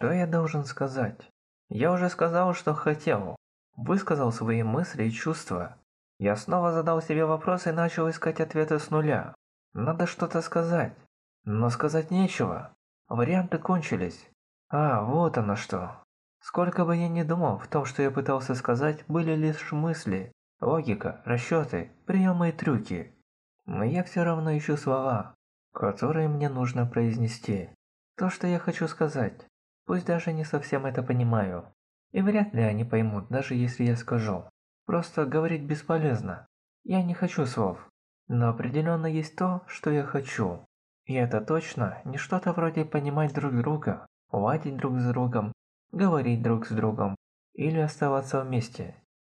Что я должен сказать? Я уже сказал, что хотел. Высказал свои мысли и чувства. Я снова задал себе вопрос и начал искать ответы с нуля. Надо что-то сказать. Но сказать нечего. Варианты кончились. А, вот оно что. Сколько бы я ни думал, в том, что я пытался сказать, были лишь мысли, логика, расчеты, приемы и трюки. Но я все равно ищу слова, которые мне нужно произнести. То, что я хочу сказать, пусть даже не совсем это понимаю. И вряд ли они поймут, даже если я скажу. Просто говорить бесполезно. Я не хочу слов. Но определенно есть то, что я хочу. И это точно не что-то вроде понимать друг друга, ладить друг с другом, говорить друг с другом или оставаться вместе.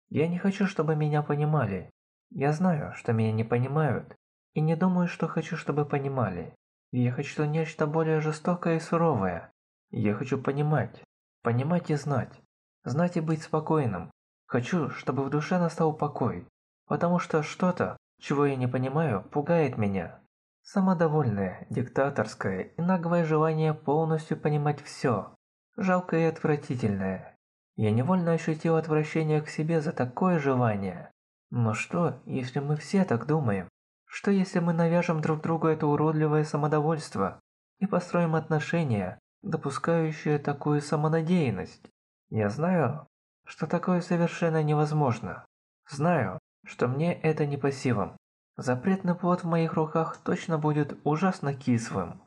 Я не хочу, чтобы меня понимали. Я знаю, что меня не понимают, и не думаю, что хочу, чтобы понимали. Я хочу нечто более жестокое и суровое. Я хочу понимать, понимать и знать. Знать и быть спокойным. Хочу, чтобы в душе настал покой, потому что что-то, чего я не понимаю, пугает меня. Самодовольное, диктаторское и наглое желание полностью понимать все. Жалкое и отвратительное. Я невольно ощутил отвращение к себе за такое желание. Но что, если мы все так думаем? Что если мы навяжем друг другу это уродливое самодовольство и построим отношения, допускающие такую самонадеянность? Я знаю, что такое совершенно невозможно. Знаю, что мне это не по силам. Запретный плод в моих руках точно будет ужасно кислым.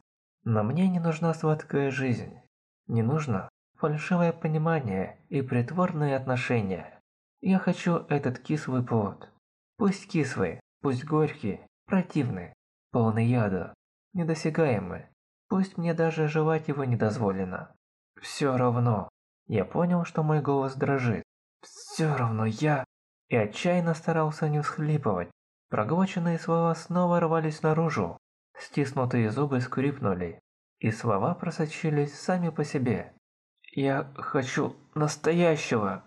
Но мне не нужна сладкая жизнь. Не нужно фальшивое понимание и притворные отношения. Я хочу этот кислый плод. Пусть кислый, пусть горький, противный, полный яда, недосягаемый. Пусть мне даже жевать его не дозволено. Все равно. Я понял, что мой голос дрожит. Все равно я... И отчаянно старался не всхлипывать. Проглоченные слова снова рвались наружу. Стиснутые зубы скрипнули, и слова просочились сами по себе. «Я хочу настоящего!»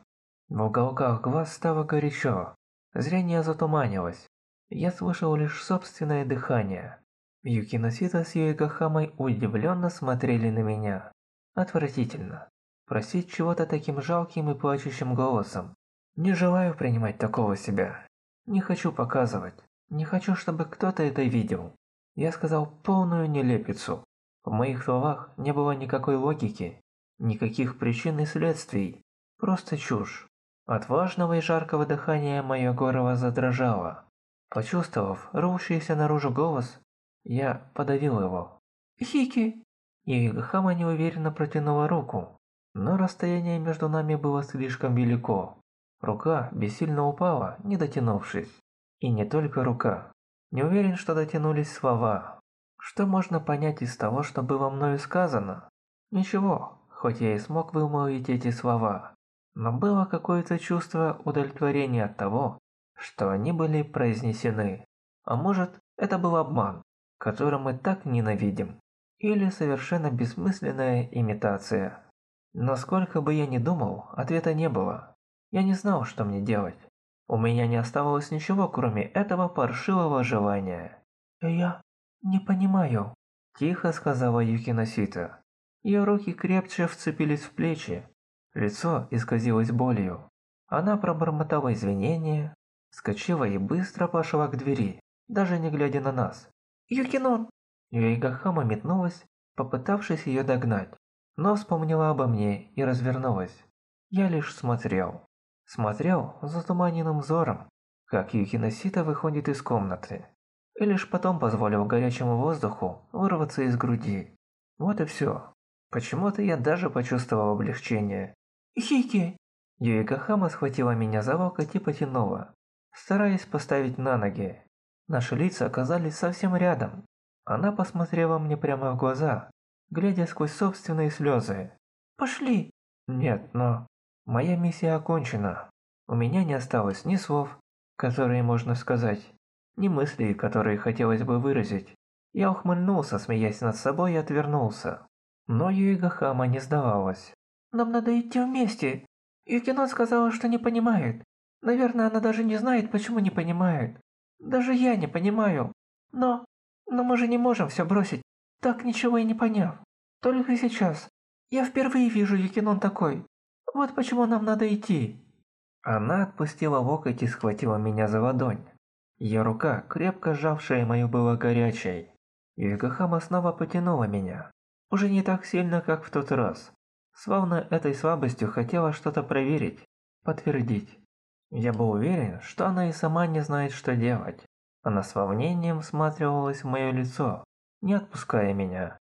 В уголках глаз стало горячо. Зрение затуманилось. Я слышал лишь собственное дыхание. Юкиносита с Юигахамой удивленно смотрели на меня. Отвратительно. Просить чего-то таким жалким и плачущим голосом. Не желаю принимать такого себя. Не хочу показывать. Не хочу, чтобы кто-то это видел. Я сказал полную нелепицу. В моих словах не было никакой логики, никаких причин и следствий. Просто чушь. От важного и жаркого дыхания мое горло задрожало. Почувствовав рвущийся наружу голос, я подавил его. «Хики!» Юигахама неуверенно протянула руку, но расстояние между нами было слишком велико. Рука бессильно упала, не дотянувшись. И не только рука. Не уверен, что дотянулись слова. Что можно понять из того, что было мною сказано? Ничего, хоть я и смог вымолвить эти слова. Но было какое-то чувство удовлетворения от того, что они были произнесены. А может, это был обман, который мы так ненавидим. Или совершенно бессмысленная имитация. Но сколько бы я ни думал, ответа не было. Я не знал, что мне делать. У меня не оставалось ничего, кроме этого паршивого желания. «Я не понимаю», – тихо сказала Юкиносита. Ее руки крепче вцепились в плечи. Лицо исказилось болью. Она пробормотала извинения, скочила и быстро пошла к двери, даже не глядя на нас. «Юкинон!» Юигахама метнулась, попытавшись ее догнать, но вспомнила обо мне и развернулась. Я лишь смотрел смотрел затуманенным взором, как Юкиносита выходит из комнаты, и лишь потом позволил горячему воздуху вырваться из груди. Вот и все. Почему-то я даже почувствовал облегчение. «Хики!» Юикахама схватила меня за локоть и потянула, стараясь поставить на ноги. Наши лица оказались совсем рядом. Она посмотрела мне прямо в глаза, глядя сквозь собственные слезы. «Пошли!» «Нет, но...» Моя миссия окончена. У меня не осталось ни слов, которые можно сказать, ни мыслей, которые хотелось бы выразить. Я ухмыльнулся, смеясь над собой, и отвернулся. Но Юига Хама не сдавалась. «Нам надо идти вместе. Юкино сказала, что не понимает. Наверное, она даже не знает, почему не понимает. Даже я не понимаю. Но... Но мы же не можем все бросить, так ничего и не поняв. Только сейчас. Я впервые вижу Юкинон такой. Вот почему нам надо идти. Она отпустила локоть и схватила меня за ладонь. Ее рука, крепко сжавшая мою, была горячей. Юкахама снова потянула меня. Уже не так сильно, как в тот раз. Словно этой слабостью хотела что-то проверить, подтвердить. Я был уверен, что она и сама не знает, что делать. Она с волнением всматривалась в мое лицо, не отпуская меня.